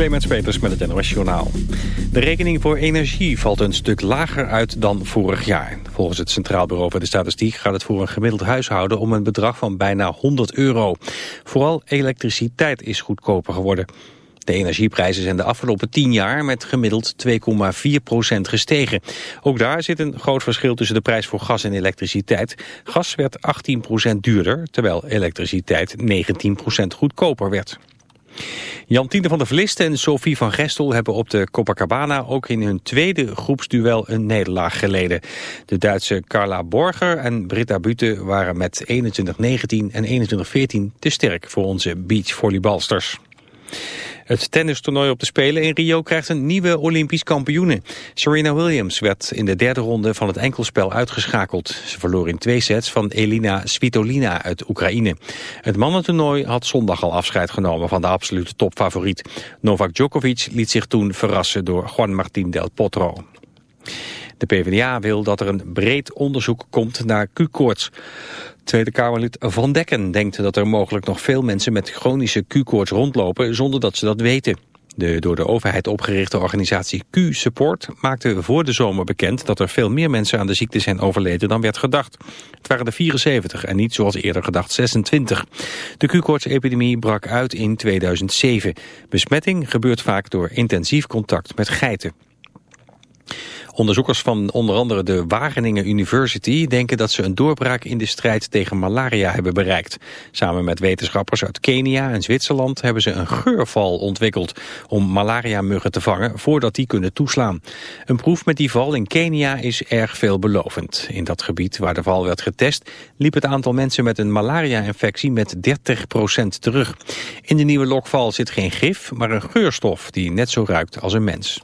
Clemens Peters met het NOS. De rekening voor energie valt een stuk lager uit dan vorig jaar. Volgens het Centraal Bureau voor de Statistiek gaat het voor een gemiddeld huishouden om een bedrag van bijna 100 euro. Vooral elektriciteit is goedkoper geworden. De energieprijzen zijn de afgelopen 10 jaar met gemiddeld 2,4% gestegen. Ook daar zit een groot verschil tussen de prijs voor gas en elektriciteit. Gas werd 18% duurder, terwijl elektriciteit 19% goedkoper werd. Jantine van der Vlist en Sophie van Gestel hebben op de Copacabana ook in hun tweede groepsduel een nederlaag geleden. De Duitse Carla Borger en Britta Bute waren met 21-19 en 21-14 te sterk voor onze beachvolleybalsters. Het tennistoernooi op de Spelen in Rio krijgt een nieuwe Olympisch kampioene. Serena Williams werd in de derde ronde van het enkelspel uitgeschakeld. Ze verloor in twee sets van Elina Svitolina uit Oekraïne. Het mannentoernooi had zondag al afscheid genomen van de absolute topfavoriet. Novak Djokovic liet zich toen verrassen door Juan Martín del Potro. De PvdA wil dat er een breed onderzoek komt naar Q-koorts. Tweede Kamerlid Van Dekken denkt dat er mogelijk nog veel mensen met chronische Q-koorts rondlopen zonder dat ze dat weten. De door de overheid opgerichte organisatie Q-Support maakte voor de zomer bekend dat er veel meer mensen aan de ziekte zijn overleden dan werd gedacht. Het waren er 74 en niet zoals eerder gedacht 26. De Q-koorts-epidemie brak uit in 2007. Besmetting gebeurt vaak door intensief contact met geiten. Onderzoekers van onder andere de Wageningen University denken dat ze een doorbraak in de strijd tegen malaria hebben bereikt. Samen met wetenschappers uit Kenia en Zwitserland hebben ze een geurval ontwikkeld om malaria-muggen te vangen voordat die kunnen toeslaan. Een proef met die val in Kenia is erg veelbelovend. In dat gebied waar de val werd getest liep het aantal mensen met een malaria-infectie met 30% terug. In de nieuwe lokval zit geen gif, maar een geurstof die net zo ruikt als een mens.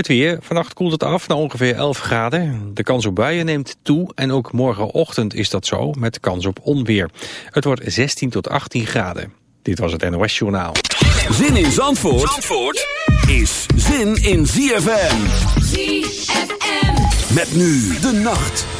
Het weer. Vannacht koelt het af naar ongeveer 11 graden. De kans op buien neemt toe en ook morgenochtend is dat zo met kans op onweer. Het wordt 16 tot 18 graden. Dit was het NOS Journaal. Zin in Zandvoort, Zandvoort is zin in ZFM. ZFM. Met nu de nacht.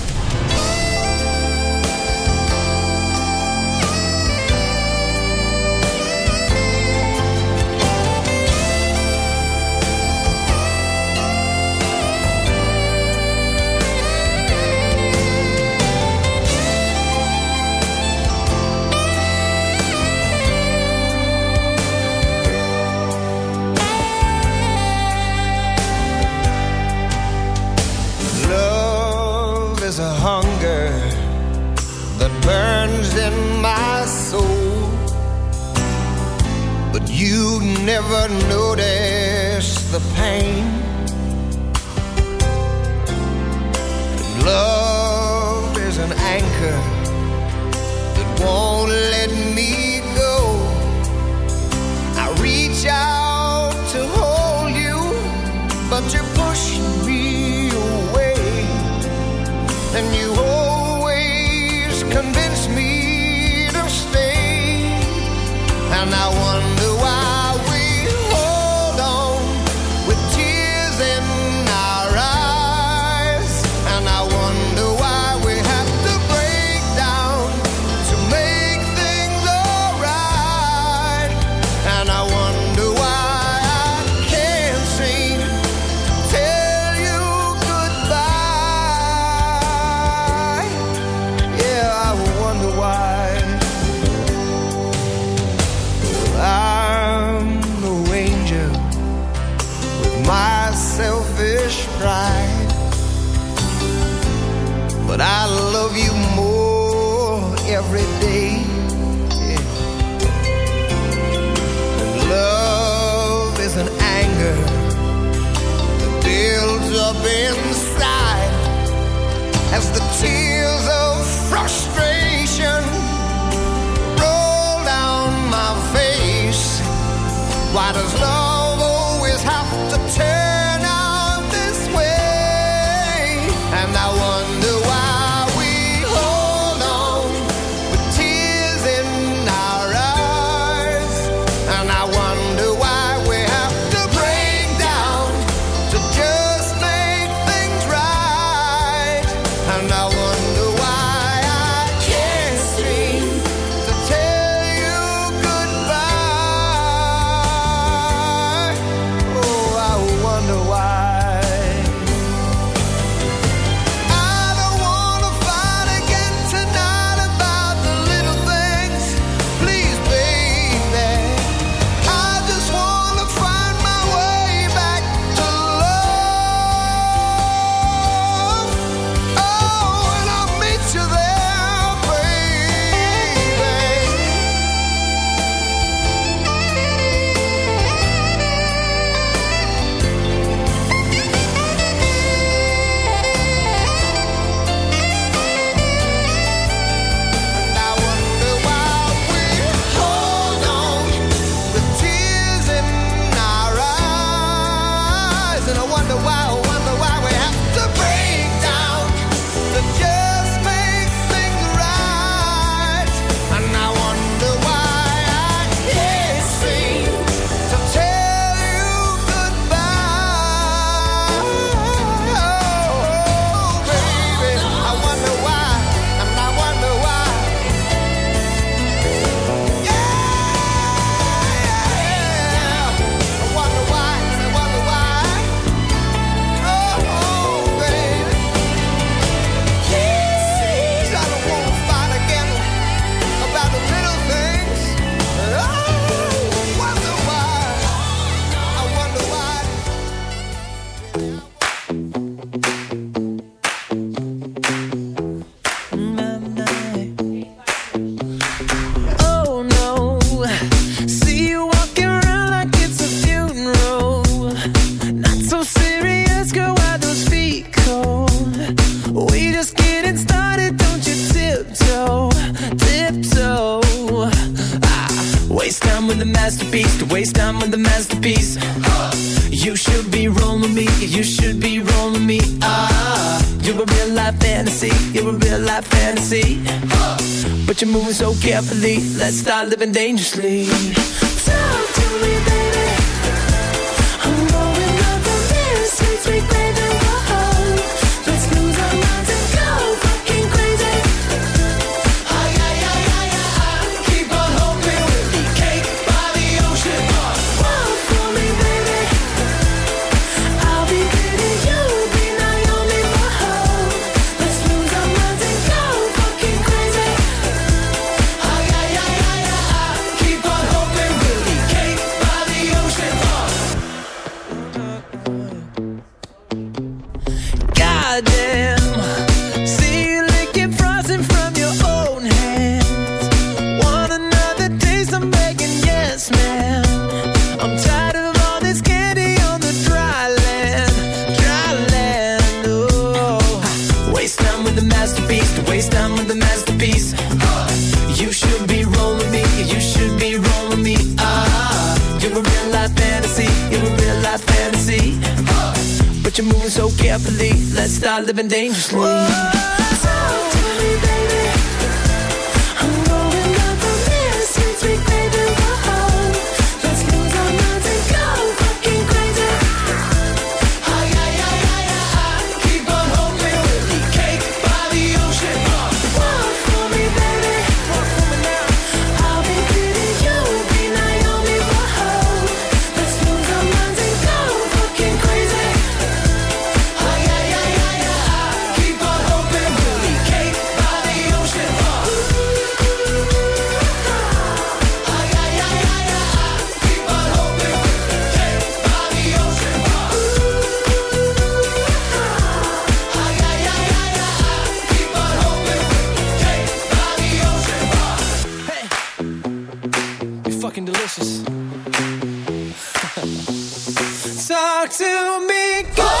fucking delicious. Talk to me, girl.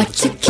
Tá what you.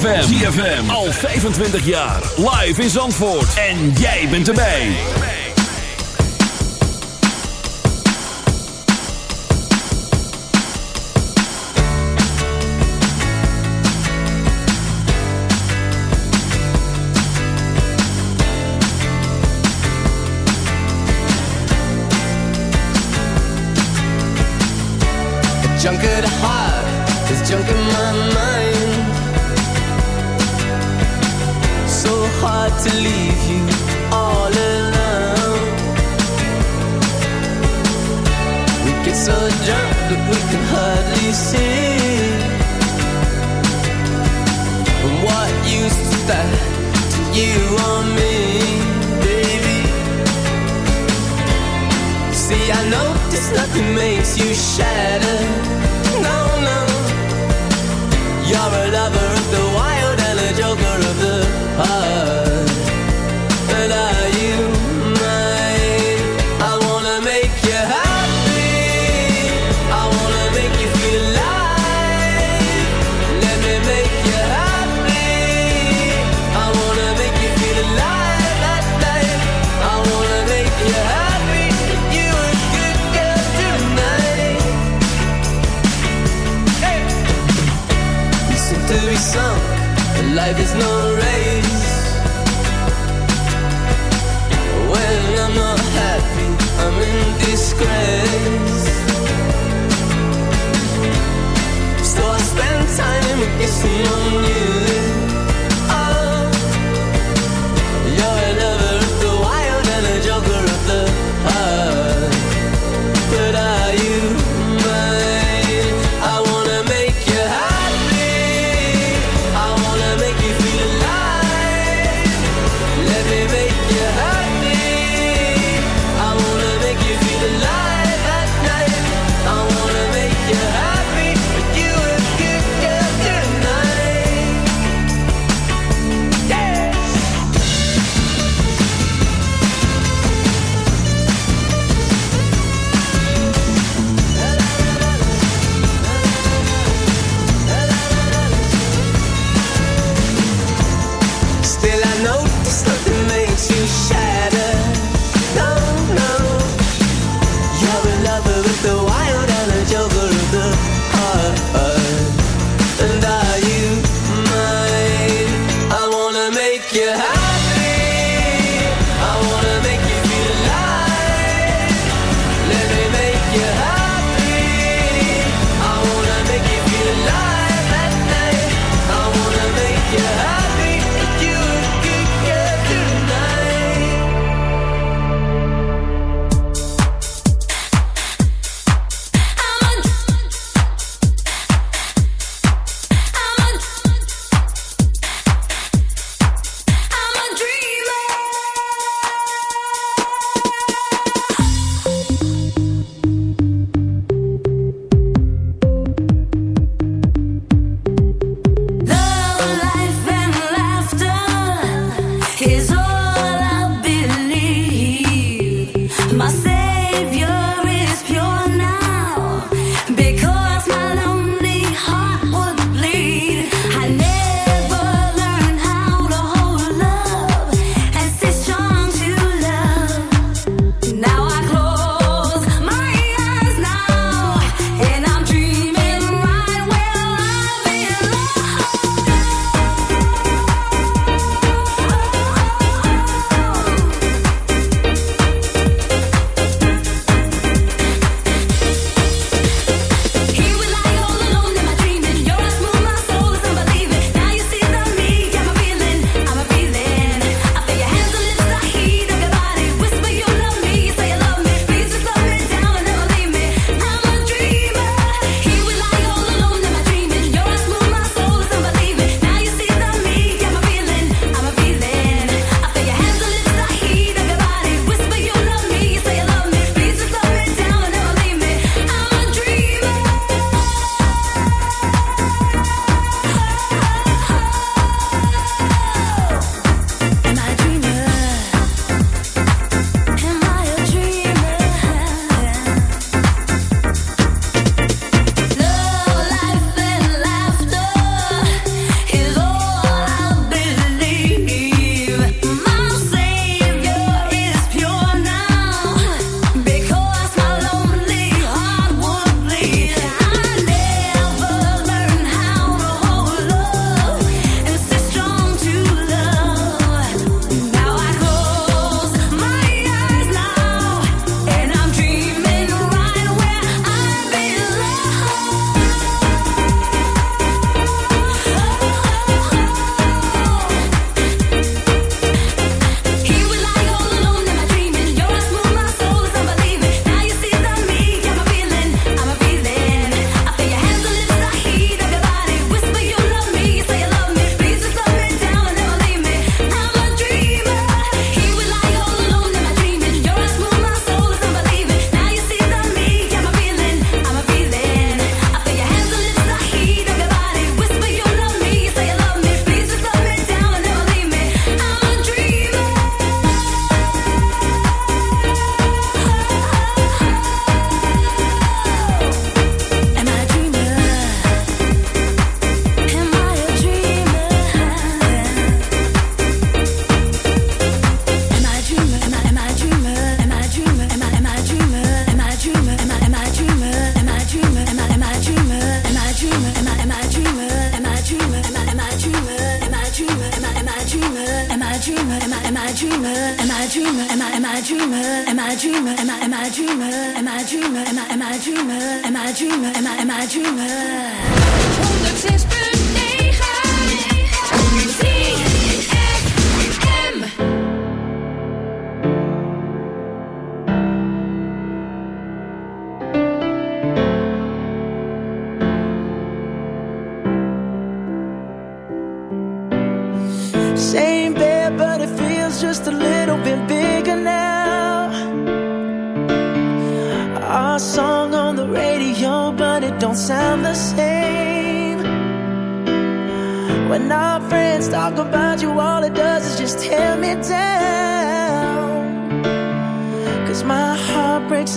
ZFM. ZFM. Al 25 jaar. Live in Zandvoort. En jij bent erbij. A junket heart is junket. to leave you all alone. We get so drunk that we can hardly see. What used to that to you or me, baby? See, I know this nothing makes you shatter. Dreamer? Am I dreamer? Am I am I dreamer? Am I dreamer? Am I am I? Am I dreamer? Am I am I dreamer? 106.9